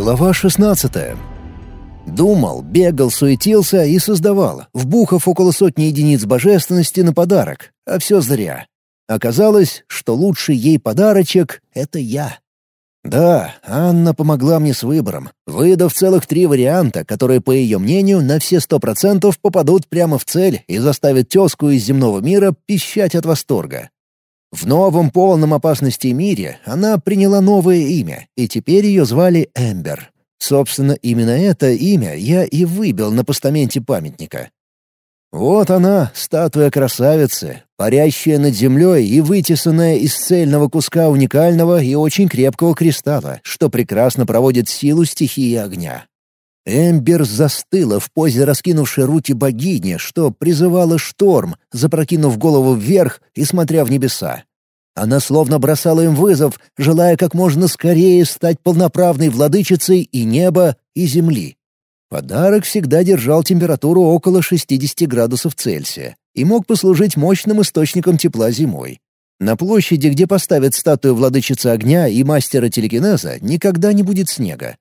Глава 16. Думал, бегал, суетился и создавал, вбухав около сотни единиц божественности на подарок, а все зря. Оказалось, что лучший ей подарочек — это я. Да, Анна помогла мне с выбором, выдав целых три варианта, которые, по ее мнению, на все сто процентов попадут прямо в цель и заставят тезку из земного мира пищать от восторга. В новом полном опасности мире она приняла новое имя, и теперь ее звали Эмбер. Собственно, именно это имя я и выбил на постаменте памятника. Вот она, статуя красавицы, парящая над землей и вытесанная из цельного куска уникального и очень крепкого кристалла, что прекрасно проводит силу стихии огня. Эмбер застыла в позе раскинувшей руки богини, что призывала шторм, запрокинув голову вверх и смотря в небеса. Она словно бросала им вызов, желая как можно скорее стать полноправной владычицей и неба, и земли. Подарок всегда держал температуру около 60 градусов Цельсия и мог послужить мощным источником тепла зимой. На площади, где поставят статую владычицы огня и мастера телекинеза, никогда не будет снега.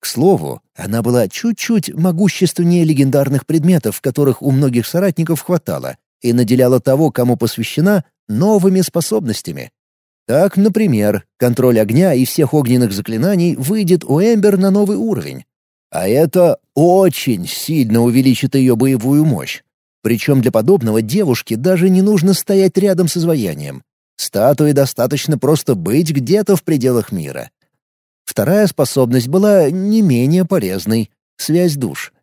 К слову, она была чуть-чуть могущественнее легендарных предметов, которых у многих соратников хватало, и наделяла того, кому посвящена, новыми способностями. Так, например, контроль огня и всех огненных заклинаний выйдет у Эмбер на новый уровень. А это очень сильно увеличит ее боевую мощь. Причем для подобного девушке даже не нужно стоять рядом с изваянием. Статуе достаточно просто быть где-то в пределах мира. Вторая способность была не менее полезной — связь душ.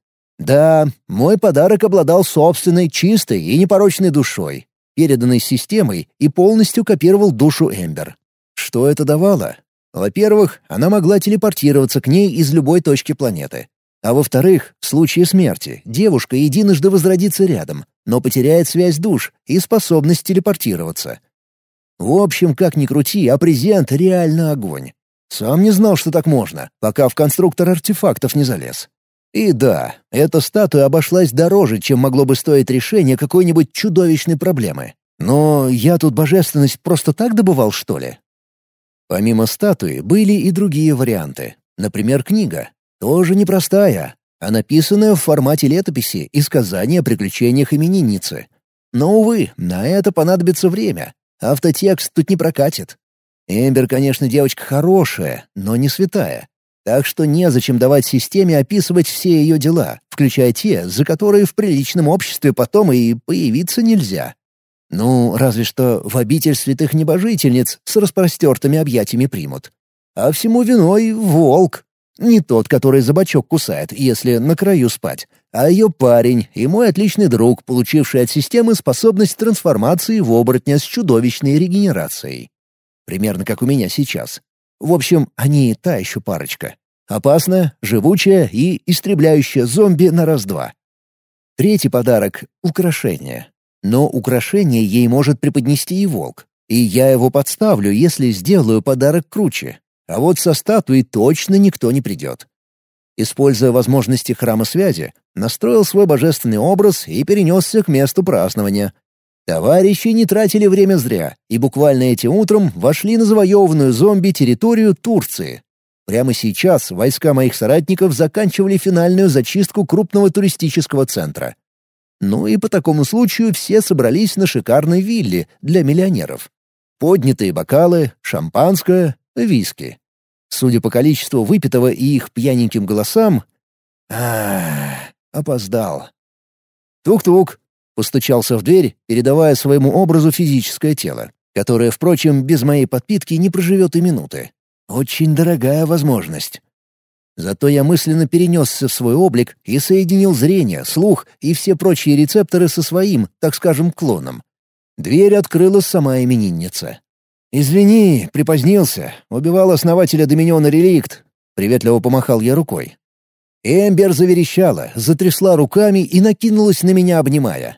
Да, мой подарок обладал собственной, чистой и непорочной душой, переданной системой и полностью копировал душу Эмбер. Что это давало? Во-первых, она могла телепортироваться к ней из любой точки планеты. А во-вторых, в случае смерти девушка единожды возродится рядом, но потеряет связь душ и способность телепортироваться. В общем, как ни крути, а презент реально огонь. Сам не знал, что так можно, пока в конструктор артефактов не залез. И да, эта статуя обошлась дороже, чем могло бы стоить решение какой-нибудь чудовищной проблемы. Но я тут божественность просто так добывал, что ли? Помимо статуи были и другие варианты. Например, книга. Тоже непростая, а написанная в формате летописи и сказания о приключениях именинницы. Но, увы, на это понадобится время. Автотекст тут не прокатит. Эмбер, конечно, девочка хорошая, но не святая. Так что незачем давать системе описывать все ее дела, включая те, за которые в приличном обществе потом и появиться нельзя. Ну, разве что в обитель святых небожительниц с распростертыми объятиями примут. А всему виной волк. Не тот, который за бочок кусает, если на краю спать, а ее парень и мой отличный друг, получивший от системы способность трансформации в оборотня с чудовищной регенерацией. Примерно как у меня сейчас. В общем, они та еще парочка. Опасная, живучая и истребляющая зомби на раз-два. Третий подарок — украшение. Но украшение ей может преподнести и волк. И я его подставлю, если сделаю подарок круче. А вот со статуей точно никто не придет. Используя возможности храма связи, настроил свой божественный образ и перенесся к месту празднования, Товарищи не тратили время зря и буквально этим утром вошли на завоеванную зомби территорию Турции. Прямо сейчас войска моих соратников заканчивали финальную зачистку крупного туристического центра. Ну и по такому случаю все собрались на шикарной вилле для миллионеров. Поднятые бокалы, шампанское, виски. Судя по количеству выпитого и их пьяненьким голосам... а опоздал. «Тук-тук!» Постучался в дверь, передавая своему образу физическое тело, которое, впрочем, без моей подпитки не проживет и минуты. Очень дорогая возможность. Зато я мысленно перенесся в свой облик и соединил зрение, слух и все прочие рецепторы со своим, так скажем, клоном. Дверь открыла сама именинница. «Извини, припозднился. Убивал основателя Доминиона Реликт». Приветливо помахал я рукой. Эмбер заверещала, затрясла руками и накинулась на меня, обнимая.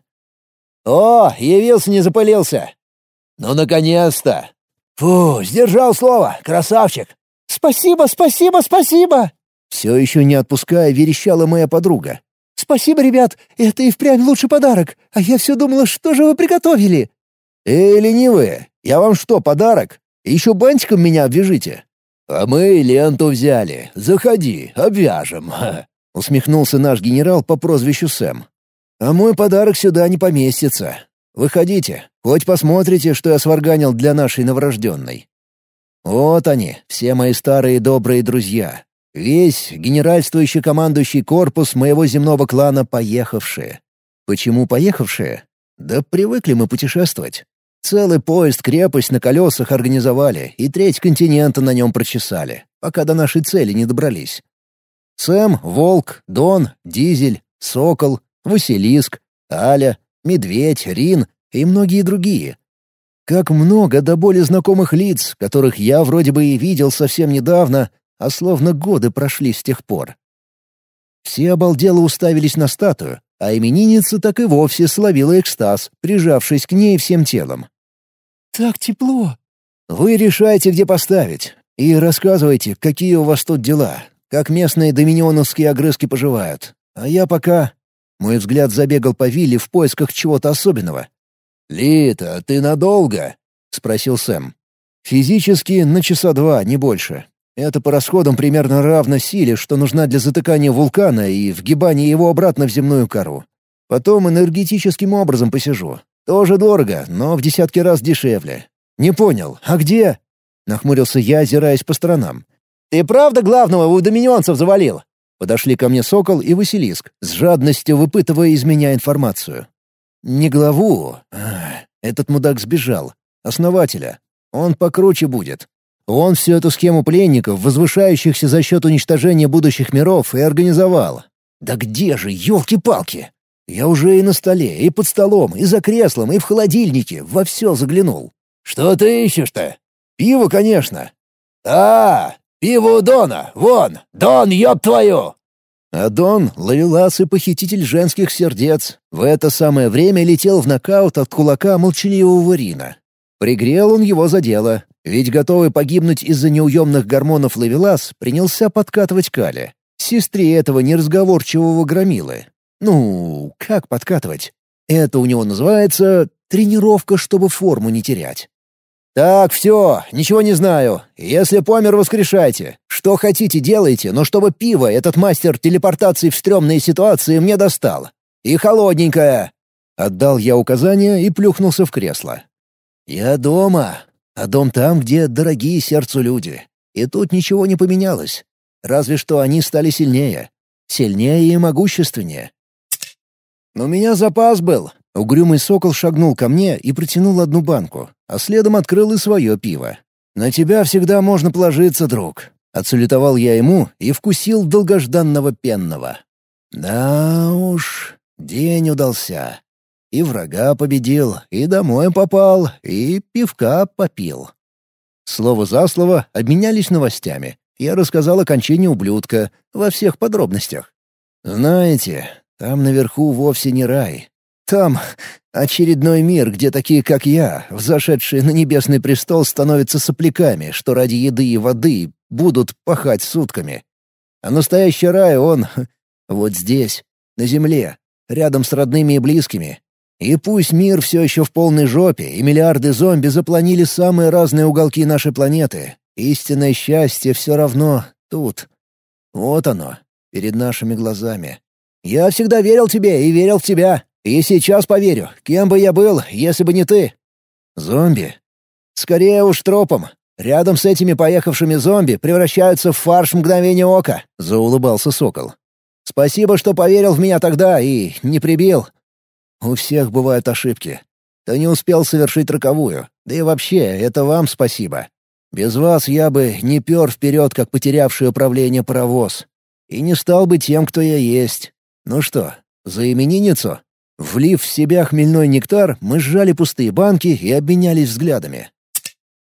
«О, явился, не запылился!» «Ну, наконец-то!» «Фу, сдержал слово, красавчик!» «Спасибо, спасибо, спасибо!» Все еще не отпуская, верещала моя подруга. «Спасибо, ребят, это и впрямь лучший подарок, а я все думала, что же вы приготовили?» «Эй, ленивые, я вам что, подарок? Еще бантиком меня обвяжите?» «А мы ленту взяли. Заходи, обвяжем», — усмехнулся наш генерал по прозвищу Сэм. «А мой подарок сюда не поместится. Выходите, хоть посмотрите, что я сварганил для нашей новорожденной. Вот они, все мои старые добрые друзья. Весь генеральствующий командующий корпус моего земного клана поехавшие. Почему поехавшие? Да привыкли мы путешествовать. Целый поезд-крепость на колесах организовали и треть континента на нем прочесали, пока до нашей цели не добрались. Сэм, Волк, Дон, Дизель, Сокол, Василиск, Аля, Медведь, Рин и многие другие. Как много до боли знакомых лиц, которых я вроде бы и видел совсем недавно, а словно годы прошли с тех пор. Все обалдело уставились на статую, а именинница так и вовсе словила экстаз, прижавшись к ней всем телом. «Так тепло!» «Вы решайте, где поставить, и рассказывайте, какие у вас тут дела, как местные доминионовские огрызки поживают. А я пока...» Мой взгляд забегал по вилле в поисках чего-то особенного. «Лита, ты надолго?» — спросил Сэм. «Физически на часа два, не больше. Это по расходам примерно равно силе, что нужна для затыкания вулкана и вгибания его обратно в земную кору. Потом энергетическим образом посижу. Тоже дорого, но в десятки раз дешевле. Не понял, а где?» Нахмурился я, озираясь по сторонам. «Ты правда главного у доминионцев завалил?» Подошли ко мне Сокол и Василиск, с жадностью выпытывая из меня информацию. Не главу. Этот мудак сбежал. Основателя. Он покруче будет. Он всю эту схему пленников, возвышающихся за счет уничтожения будущих миров, и организовал. Да где же, елки-палки? Я уже и на столе, и под столом, и за креслом, и в холодильнике во все заглянул. Что ты ищешь-то? Пиво, конечно. А, пиво у Дона, вон, Дон, ёб твою! А Дон, ловелас и похититель женских сердец, в это самое время летел в нокаут от кулака молчаливого Рина. Пригрел он его за дело, ведь готовый погибнуть из-за неуемных гормонов ловелас принялся подкатывать Кале, сестре этого неразговорчивого громилы. Ну, как подкатывать? Это у него называется тренировка, чтобы форму не терять. «Так, все, ничего не знаю. Если помер, воскрешайте. Что хотите, делайте, но чтобы пиво этот мастер телепортации в стрёмные ситуации мне достал. И холодненькое!» Отдал я указание и плюхнулся в кресло. «Я дома, а дом там, где дорогие сердцу люди. И тут ничего не поменялось. Разве что они стали сильнее. Сильнее и могущественнее. Но у меня запас был, Угрюмый сокол шагнул ко мне и протянул одну банку, а следом открыл и свое пиво. «На тебя всегда можно положиться, друг», — отсулетовал я ему и вкусил долгожданного пенного. «Да уж, день удался. И врага победил, и домой попал, и пивка попил». Слово за слово обменялись новостями. Я рассказал о кончине ублюдка во всех подробностях. «Знаете, там наверху вовсе не рай, там очередной мир, где такие, как я, взошедшие на небесный престол, становятся сопляками, что ради еды и воды будут пахать сутками. А настоящий рай, он вот здесь, на земле, рядом с родными и близкими. И пусть мир все еще в полной жопе, и миллиарды зомби запланили самые разные уголки нашей планеты, истинное счастье все равно тут. Вот оно, перед нашими глазами. Я всегда верил тебе и верил в тебя, и сейчас поверю, кем бы я был, если бы не ты. Зомби? Скорее уж тропом. Рядом с этими поехавшими зомби превращаются в фарш мгновения ока», — заулыбался сокол. «Спасибо, что поверил в меня тогда и не прибил. У всех бывают ошибки. Ты не успел совершить роковую. Да и вообще, это вам спасибо. Без вас я бы не пер вперед, как потерявший управление паровоз. И не стал бы тем, кто я есть. Ну что, за именинницу?» Влив в себя хмельной нектар, мы сжали пустые банки и обменялись взглядами.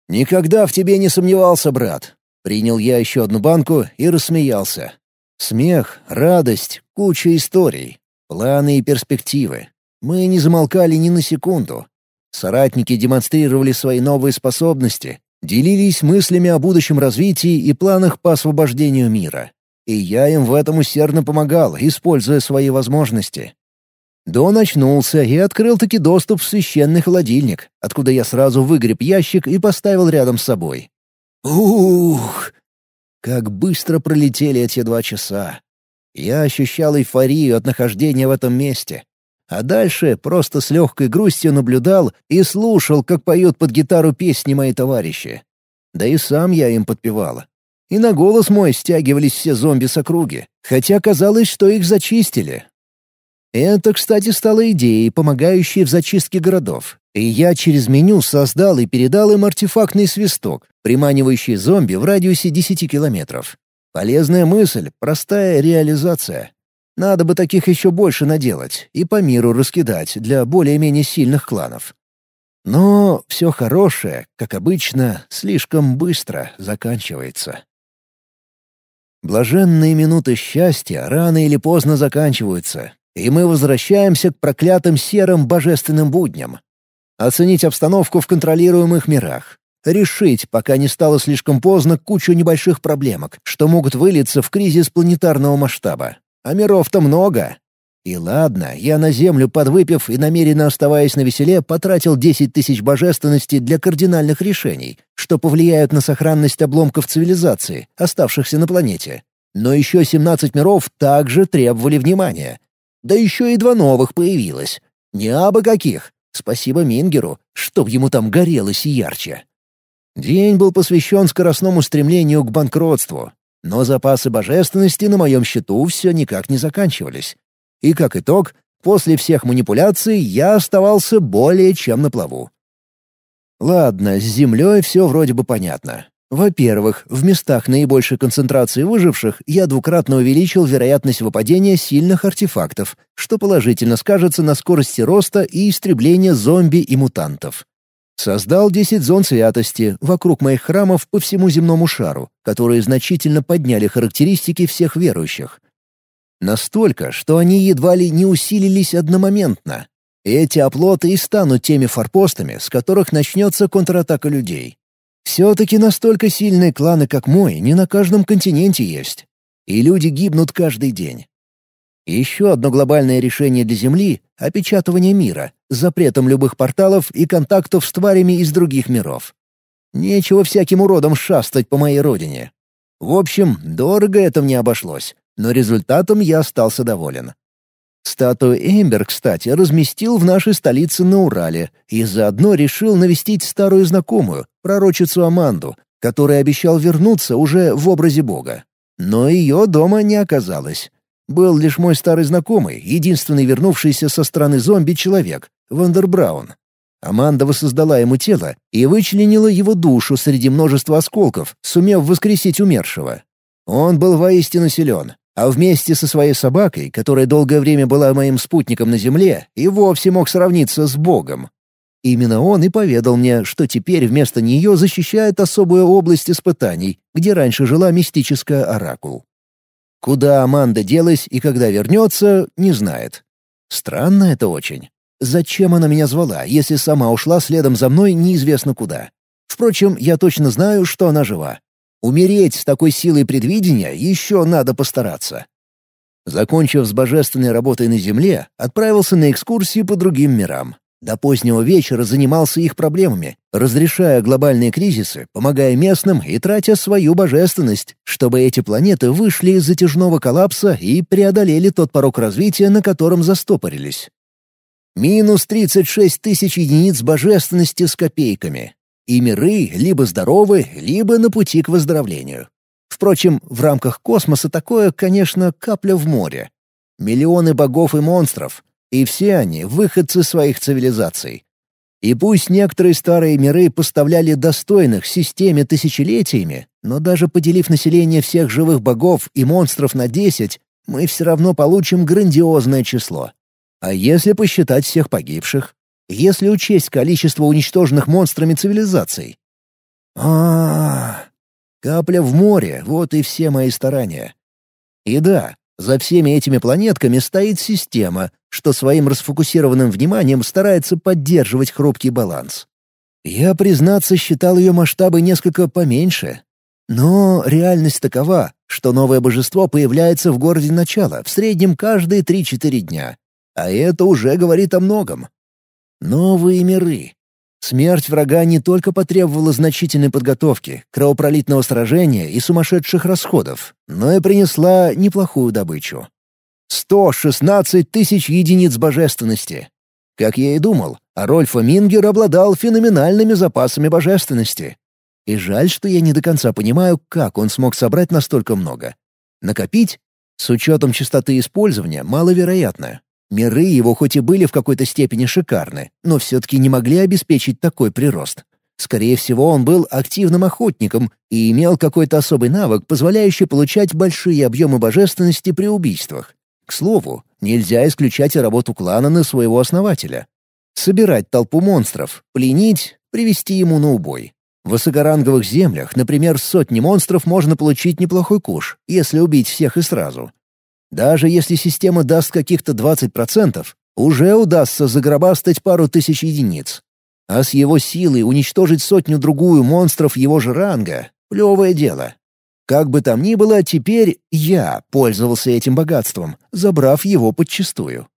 «Никогда в тебе не сомневался, брат!» Принял я еще одну банку и рассмеялся. Смех, радость, куча историй, планы и перспективы. Мы не замолкали ни на секунду. Соратники демонстрировали свои новые способности, делились мыслями о будущем развитии и планах по освобождению мира. И я им в этом усердно помогал, используя свои возможности. Дон очнулся и открыл-таки доступ в священный холодильник, откуда я сразу выгреб ящик и поставил рядом с собой. «Ух!» Как быстро пролетели эти два часа. Я ощущал эйфорию от нахождения в этом месте. А дальше просто с легкой грустью наблюдал и слушал, как поют под гитару песни мои товарищи. Да и сам я им подпевал. И на голос мой стягивались все зомби с округи, хотя казалось, что их зачистили. Это, кстати, стало идеей, помогающей в зачистке городов. И я через меню создал и передал им артефактный свисток, приманивающий зомби в радиусе 10 километров. Полезная мысль, простая реализация. Надо бы таких еще больше наделать и по миру раскидать для более-менее сильных кланов. Но все хорошее, как обычно, слишком быстро заканчивается. Блаженные минуты счастья рано или поздно заканчиваются, и мы возвращаемся к проклятым серым божественным будням. Оценить обстановку в контролируемых мирах. Решить, пока не стало слишком поздно, кучу небольших проблемок, что могут вылиться в кризис планетарного масштаба. А миров-то много. И ладно, я на Землю, подвыпив и намеренно оставаясь на веселе, потратил 10 тысяч божественности для кардинальных решений, что повлияют на сохранность обломков цивилизации, оставшихся на планете. Но еще 17 миров также требовали внимания. Да еще и два новых появилось. Не абы каких. Спасибо Мингеру, чтоб ему там горелось ярче. День был посвящен скоростному стремлению к банкротству, но запасы божественности на моем счету все никак не заканчивались. И как итог, после всех манипуляций я оставался более чем на плаву. Ладно, с Землей все вроде бы понятно. Во-первых, в местах наибольшей концентрации выживших я двукратно увеличил вероятность выпадения сильных артефактов, что положительно скажется на скорости роста и истребления зомби и мутантов. Создал 10 зон святости вокруг моих храмов по всему земному шару, которые значительно подняли характеристики всех верующих. Настолько, что они едва ли не усилились одномоментно. Эти оплоты и станут теми форпостами, с которых начнется контратака людей. Все-таки настолько сильные кланы, как мой, не на каждом континенте есть. И люди гибнут каждый день. Еще одно глобальное решение для Земли — опечатывание мира, запретом любых порталов и контактов с тварями из других миров. Нечего всяким уродам шастать по моей родине. В общем, дорого это мне обошлось но результатом я остался доволен. Статую Эмбер, кстати, разместил в нашей столице на Урале и заодно решил навестить старую знакомую, пророчицу Аманду, которая обещал вернуться уже в образе бога. Но ее дома не оказалось. Был лишь мой старый знакомый, единственный вернувшийся со стороны зомби человек, Вандер Браун. Аманда воссоздала ему тело и вычленила его душу среди множества осколков, сумев воскресить умершего. Он был воистину силен, а вместе со своей собакой, которая долгое время была моим спутником на Земле, и вовсе мог сравниться с Богом. Именно он и поведал мне, что теперь вместо нее защищает особую область испытаний, где раньше жила мистическая оракул. Куда Аманда делась и когда вернется, не знает. Странно это очень. Зачем она меня звала, если сама ушла следом за мной неизвестно куда? Впрочем, я точно знаю, что она жива. Умереть с такой силой предвидения еще надо постараться. Закончив с божественной работой на Земле, отправился на экскурсии по другим мирам. До позднего вечера занимался их проблемами, разрешая глобальные кризисы, помогая местным и тратя свою божественность, чтобы эти планеты вышли из затяжного коллапса и преодолели тот порог развития, на котором застопорились. Минус 36 тысяч единиц божественности с копейками и миры либо здоровы, либо на пути к выздоровлению. Впрочем, в рамках космоса такое, конечно, капля в море. Миллионы богов и монстров, и все они — выходцы своих цивилизаций. И пусть некоторые старые миры поставляли достойных системе тысячелетиями, но даже поделив население всех живых богов и монстров на десять, мы все равно получим грандиозное число. А если посчитать всех погибших? Если учесть количество уничтоженных монстрами цивилизаций. А, -а, а Капля в море — вот и все мои старания. И да, за всеми этими планетками стоит система, что своим расфокусированным вниманием старается поддерживать хрупкий баланс. Я, признаться, считал ее масштабы несколько поменьше. Но реальность такова, что новое божество появляется в городе начала, в среднем каждые 3-4 дня. А это уже говорит о многом. Новые миры. Смерть врага не только потребовала значительной подготовки, кровопролитного сражения и сумасшедших расходов, но и принесла неплохую добычу. 116 тысяч единиц божественности. Как я и думал, Арольфа Мингер обладал феноменальными запасами божественности. И жаль, что я не до конца понимаю, как он смог собрать настолько много. Накопить? С учетом частоты использования маловероятно. Миры его хоть и были в какой-то степени шикарны, но все-таки не могли обеспечить такой прирост. Скорее всего, он был активным охотником и имел какой-то особый навык, позволяющий получать большие объемы божественности при убийствах. К слову, нельзя исключать и работу клана на своего основателя. Собирать толпу монстров, пленить, привести ему на убой. В высокоранговых землях, например, сотни монстров можно получить неплохой куш, если убить всех и сразу. Даже если система даст каких-то 20%, уже удастся загробастать пару тысяч единиц. А с его силой уничтожить сотню-другую монстров его же ранга — плевое дело. Как бы там ни было, теперь я пользовался этим богатством, забрав его подчистую.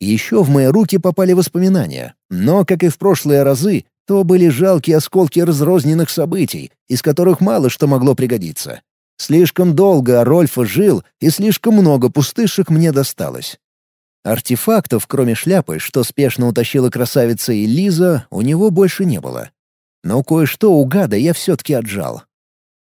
Еще в мои руки попали воспоминания, но, как и в прошлые разы, то были жалкие осколки разрозненных событий, из которых мало что могло пригодиться. Слишком долго Рольфа жил, и слишком много пустышек мне досталось. Артефактов, кроме шляпы, что спешно утащила красавица и Лиза, у него больше не было. Но кое-что у гада я все-таки отжал.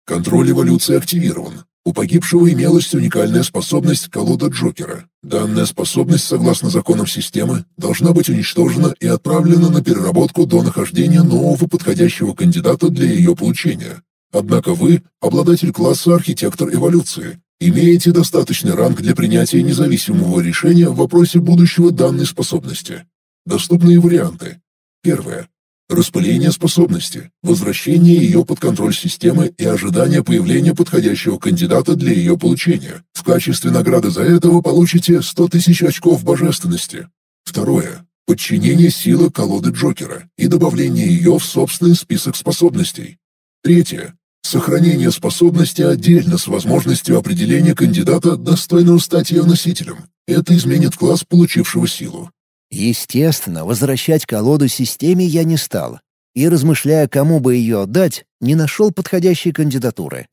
Контроль эволюции активирован. У погибшего имелась уникальная способность колода Джокера. Данная способность, согласно законам системы, должна быть уничтожена и отправлена на переработку до нахождения нового подходящего кандидата для ее получения. Однако вы, обладатель класса архитектор эволюции, имеете достаточный ранг для принятия независимого решения в вопросе будущего данной способности. Доступные варианты. Первое. Распыление способности, возвращение ее под контроль системы и ожидание появления подходящего кандидата для ее получения. В качестве награды за это вы получите 100 тысяч очков божественности. Второе. Подчинение силы колоды Джокера и добавление ее в собственный список способностей. Третье. Сохранение способности отдельно с возможностью определения кандидата, достойного стать ее носителем. Это изменит класс получившего силу. Естественно, возвращать колоду системе я не стал, и, размышляя, кому бы ее отдать, не нашел подходящей кандидатуры.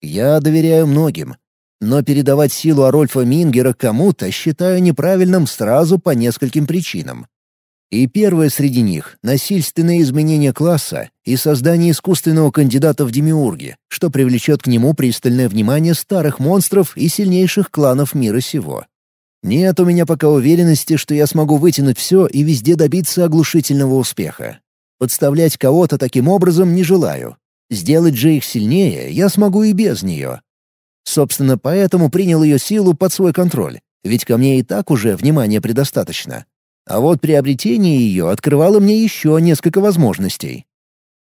Я доверяю многим, но передавать силу Арольфа Мингера кому-то считаю неправильным сразу по нескольким причинам. И первое среди них — насильственное изменение класса и создание искусственного кандидата в демиурги, что привлечет к нему пристальное внимание старых монстров и сильнейших кланов мира сего. Нет у меня пока уверенности, что я смогу вытянуть все и везде добиться оглушительного успеха. Подставлять кого-то таким образом не желаю. Сделать же их сильнее я смогу и без нее. Собственно, поэтому принял ее силу под свой контроль, ведь ко мне и так уже внимания предостаточно. А вот приобретение ее открывало мне еще несколько возможностей.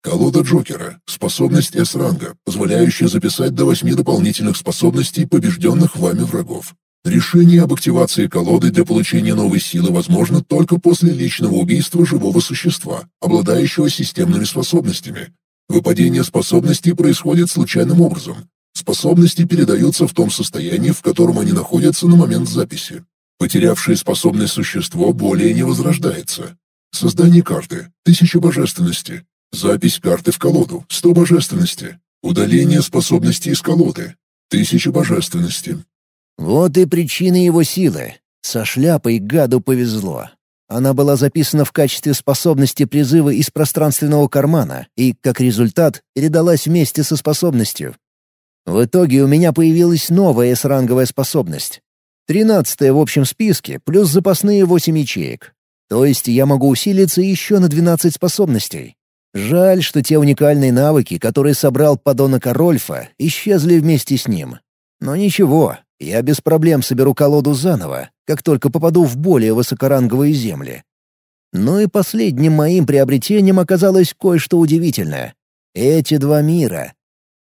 Колода Джокера — способность С-ранга, позволяющая записать до восьми дополнительных способностей побежденных вами врагов. Решение об активации колоды для получения новой силы возможно только после личного убийства живого существа, обладающего системными способностями. Выпадение способностей происходит случайным образом. Способности передаются в том состоянии, в котором они находятся на момент записи. Потерявшее способность существо более не возрождается. Создание карты – 1000 божественности. Запись карты в колоду – 100 божественности. Удаление способностей из колоды – 1000 божественности. Вот и причина его силы. Со шляпой гаду повезло. Она была записана в качестве способности призыва из пространственного кармана и, как результат, передалась вместе со способностью. В итоге у меня появилась новая С-ранговая способность. Тринадцатая в общем списке, плюс запасные восемь ячеек. То есть я могу усилиться еще на двенадцать способностей. Жаль, что те уникальные навыки, которые собрал подонок Рольфа, исчезли вместе с ним. Но ничего, я без проблем соберу колоду заново, как только попаду в более высокоранговые земли. Ну и последним моим приобретением оказалось кое-что удивительное. Эти два мира.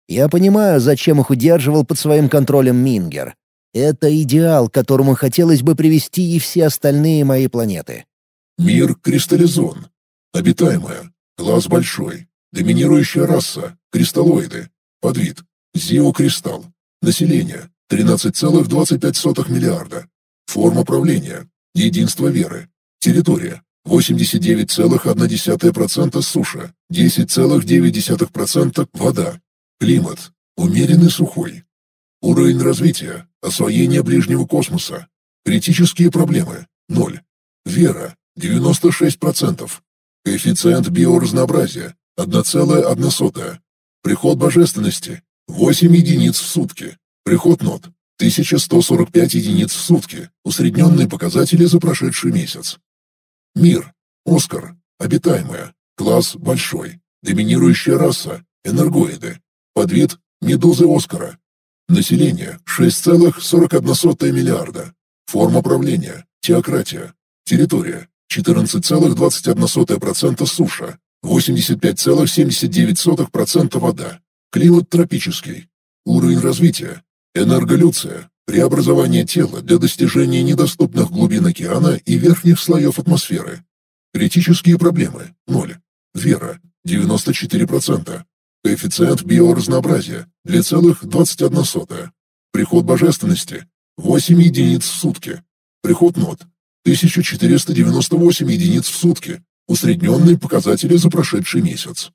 Я понимаю, зачем их удерживал под своим контролем Мингер. Это идеал, к которому хотелось бы привести и все остальные мои планеты. Мир Кристаллизон. Обитаемая. Класс большой. Доминирующая раса. Кристаллоиды. Подвид. Зиокристалл. Население. 13,25 миллиарда. Форма правления. Единство веры. Территория. 89,1% суша, 10,9% вода. Климат. Умеренный сухой. Уровень развития. Освоение ближнего космоса. Критические проблемы. 0. Вера. 96%. Коэффициент биоразнообразия. 1,1. Приход божественности. 8 единиц в сутки. Приход нот. 1145 единиц в сутки. Усредненные показатели за прошедший месяц. Мир. Оскар. Обитаемая. Класс большой. Доминирующая раса. Энергоиды. Подвид. Медузы Оскара. Население. 6,41 миллиарда. Форма правления. Теократия. Территория. 14,21% суша. 85,79% вода. Климат тропический. Уровень развития. Энерголюция. Преобразование тела для достижения недоступных глубин океана и верхних слоев атмосферы. Критические проблемы – 0. Вера – 94%. Коэффициент биоразнообразия – 2,21. Приход божественности – 8 единиц в сутки. Приход нот – 1498 единиц в сутки. Усредненные показатели за прошедший месяц.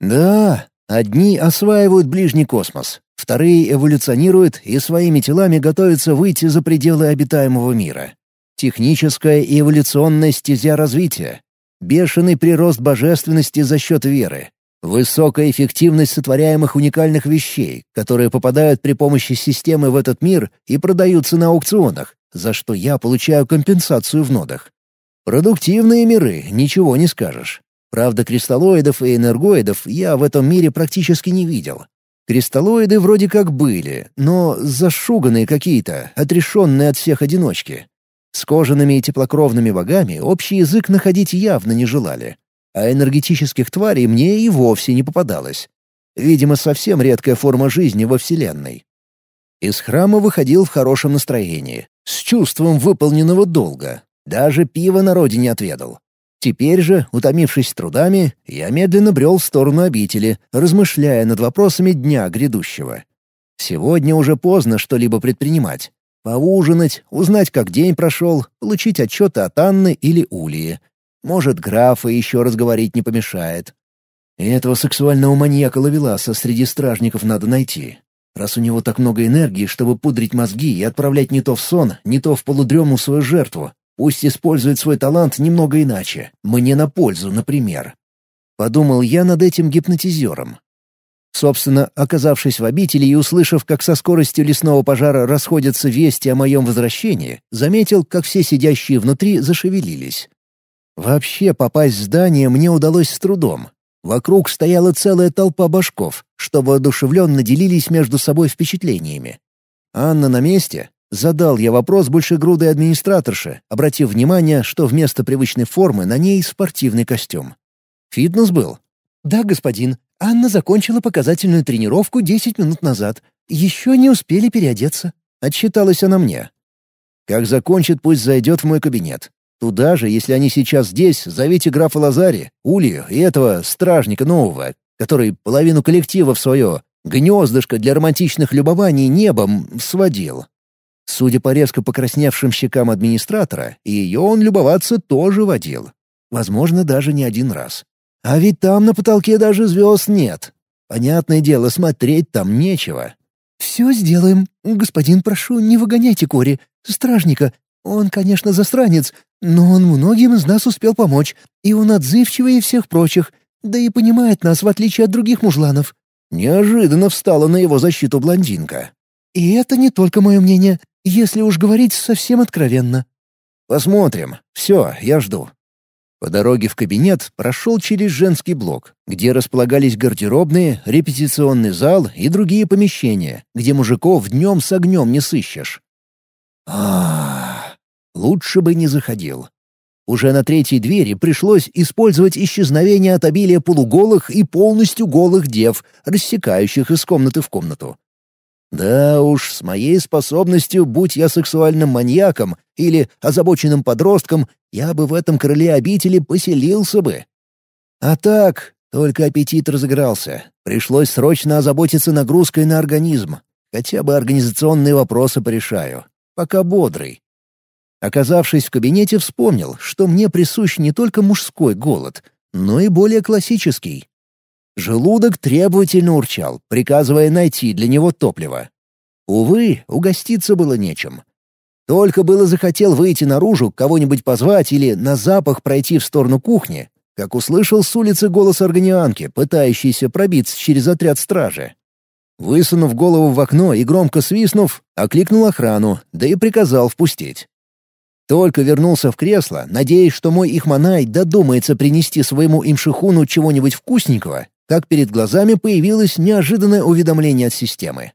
Да, одни осваивают ближний космос, Вторые эволюционируют и своими телами готовятся выйти за пределы обитаемого мира. Техническая и эволюционная стезя развития. Бешеный прирост божественности за счет веры. Высокая эффективность сотворяемых уникальных вещей, которые попадают при помощи системы в этот мир и продаются на аукционах, за что я получаю компенсацию в нодах. Продуктивные миры, ничего не скажешь. Правда, кристаллоидов и энергоидов я в этом мире практически не видел. Кристаллоиды вроде как были, но зашуганные какие-то, отрешенные от всех одиночки. С кожаными и теплокровными богами общий язык находить явно не желали. А энергетических тварей мне и вовсе не попадалось. Видимо, совсем редкая форма жизни во Вселенной. Из храма выходил в хорошем настроении, с чувством выполненного долга. Даже пиво на родине отведал. Теперь же, утомившись трудами, я медленно брел в сторону обители, размышляя над вопросами дня грядущего. Сегодня уже поздно что-либо предпринимать. Поужинать, узнать, как день прошел, получить отчеты от Анны или Улии. Может, графа еще разговорить не помешает. И этого сексуального маньяка Лавеласа среди стражников надо найти. Раз у него так много энергии, чтобы пудрить мозги и отправлять не то в сон, не то в полудрему свою жертву, Пусть использует свой талант немного иначе. Мне на пользу, например. Подумал я над этим гипнотизером. Собственно, оказавшись в обители и услышав, как со скоростью лесного пожара расходятся вести о моем возвращении, заметил, как все сидящие внутри зашевелились. Вообще попасть в здание мне удалось с трудом. Вокруг стояла целая толпа башков, что воодушевленно делились между собой впечатлениями. Анна на месте, Задал я вопрос большегрудой администраторше, обратив внимание, что вместо привычной формы на ней спортивный костюм. Фитнес был? «Да, господин. Анна закончила показательную тренировку 10 минут назад. Еще не успели переодеться». Отчиталась она мне. «Как закончит, пусть зайдет в мой кабинет. Туда же, если они сейчас здесь, зовите графа Лазари, Улью и этого стражника нового, который половину коллектива в свое гнездышко для романтичных любований небом сводил. Судя по резко покрасневшим щекам администратора, ее он любоваться тоже водил. Возможно, даже не один раз. А ведь там на потолке даже звезд нет. Понятное дело, смотреть там нечего. «Все сделаем. Господин, прошу, не выгоняйте Кори. Стражника. Он, конечно, застранец, но он многим из нас успел помочь, и он отзывчивее всех прочих, да и понимает нас, в отличие от других мужланов». Неожиданно встала на его защиту блондинка. «И это не только мое мнение если уж говорить совсем откровенно. Посмотрим. Все, я жду. По дороге в кабинет прошел через женский блок, где располагались гардеробные, репетиционный зал и другие помещения, где мужиков днем с огнем не сыщешь. Лучше бы не заходил. Уже на третьей двери пришлось использовать исчезновение от обилия полуголых и полностью голых дев, рассекающих из комнаты в комнату. Да уж, с моей способностью, будь я сексуальным маньяком или озабоченным подростком, я бы в этом крыле обители поселился бы. А так, только аппетит разыгрался. Пришлось срочно озаботиться нагрузкой на организм. Хотя бы организационные вопросы порешаю. Пока бодрый. Оказавшись в кабинете, вспомнил, что мне присущ не только мужской голод, но и более классический. Желудок требовательно урчал, приказывая найти для него топливо. Увы, угоститься было нечем. Только было захотел выйти наружу, кого-нибудь позвать или на запах пройти в сторону кухни, как услышал с улицы голос органианки, пытающейся пробиться через отряд стражи. Высунув голову в окно и громко свистнув, окликнул охрану, да и приказал впустить. Только вернулся в кресло, надеясь, что мой ихманай додумается принести своему имшихуну чего-нибудь вкусненького, как перед глазами появилось неожиданное уведомление от системы.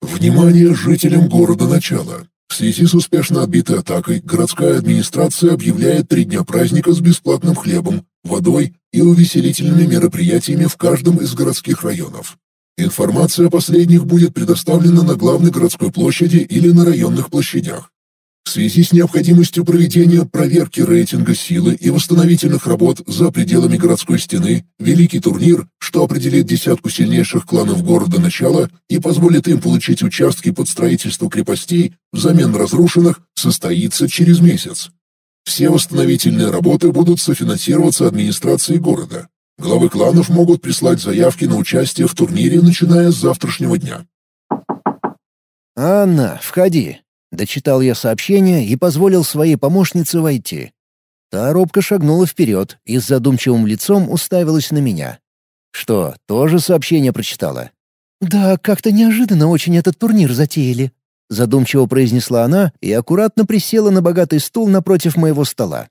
«Внимание жителям города Начала! В связи с успешно отбитой атакой городская администрация объявляет три дня праздника с бесплатным хлебом, водой и увеселительными мероприятиями в каждом из городских районов. Информация о последних будет предоставлена на главной городской площади или на районных площадях. Связи с необходимостью проведения проверки рейтинга силы и восстановительных работ за пределами городской стены, великий турнир, что определит десятку сильнейших кланов города начала и позволит им получить участки под строительство крепостей взамен разрушенных, состоится через месяц. Все восстановительные работы будут софинансироваться администрацией города. Главы кланов могут прислать заявки на участие в турнире, начиная с завтрашнего дня. «Анна, входи!» Дочитал я сообщение и позволил своей помощнице войти. Та робко шагнула вперед и с задумчивым лицом уставилась на меня. «Что, тоже сообщение прочитала?» «Да, как-то неожиданно очень этот турнир затеяли», — задумчиво произнесла она и аккуратно присела на богатый стул напротив моего стола.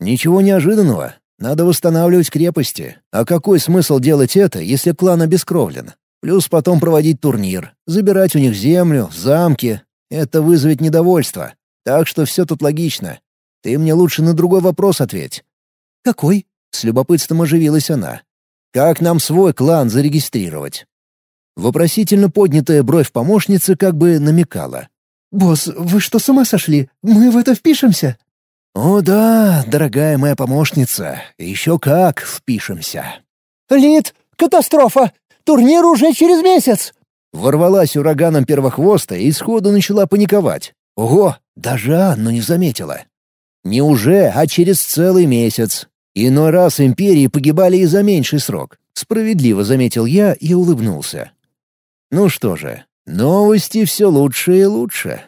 «Ничего неожиданного. Надо восстанавливать крепости. А какой смысл делать это, если клан обескровлен? Плюс потом проводить турнир, забирать у них землю, замки, это вызовет недовольство. Так что все тут логично. Ты мне лучше на другой вопрос ответь». «Какой?» — с любопытством оживилась она. «Как нам свой клан зарегистрировать?» Вопросительно поднятая бровь помощницы как бы намекала. «Босс, вы что, с ума сошли? Мы в это впишемся?» «О да, дорогая моя помощница, еще как впишемся». «Лид, катастрофа! Турнир уже через месяц!» Ворвалась ураганом первохвоста и сходу начала паниковать. Ого, даже Анну не заметила. Не уже, а через целый месяц. Иной раз империи погибали и за меньший срок. Справедливо заметил я и улыбнулся. Ну что же, новости все лучше и лучше.